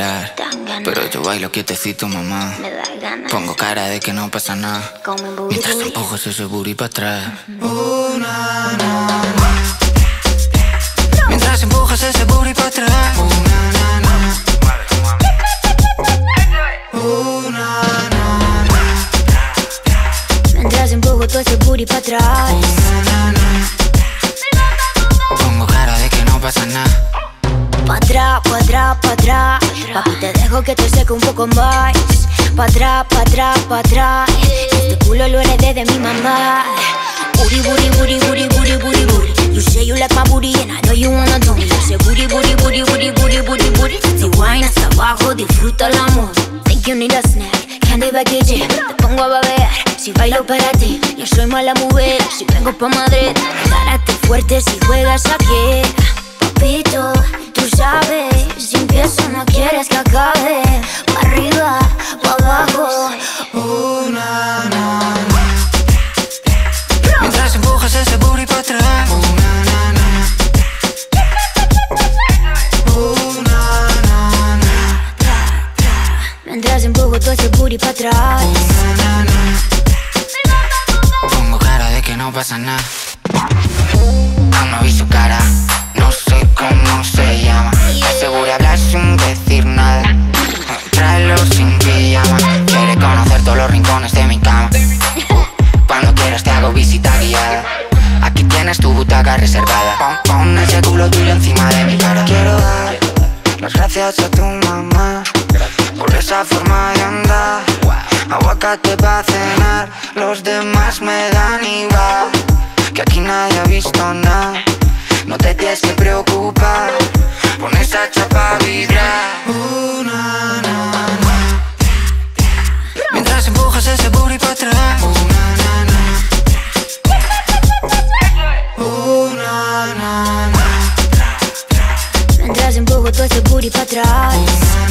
Yo bailo quietecito, mamá. Me da ganas. Pongo cara de que no pasa nada. Mientras empujas ese booty para atrás. Mientras empujas ese booty para atrás. Mientras empujo todo ese booty para atrás. Pongo cara de que no pasa nada. Pa' atrás, pa' atrás, pa' atrás. Papi, te dejo que te seque un poco más. Pa' atrás, pa' atrás, pa' atrás. Este culo lo heredé de mi mamá. Booty, booty, booty, booty, booty, booty, booty. You say you like my booty and I know you wanna do me. Yo sé booty, booty, booty, booty, booty, booty, booty. Si wine hasta abajo, disfruta el amor. Think you need a snack, candy package. Te pongo a babear, si bailo para ti. Yo soy mala mujer, si vengo pa' Madrid. Párate fuerte si juegas aquí. Papito, tú sabes, si Mientras empujas ese booty para atrás. Mientras empujo todo ese booty pa' atrás. Pongo cara de que no pasa nada. Aún no vi su cara, Quieras te hago visita guiada. Aquí tienes tu butaca reservada. Pon, pon ese culo tuyo encima de mi cara. Quiero dar las gracias a tu mamá por esa forma de andar. Aguacate para cenar, los demás me dan igual. Que aquí nadie ha visto nada. No te tienes que preocupar, pon esa chapa a vibrar. Uh, na, na, na. Mientras empujas ese booty para atrás. Todo ese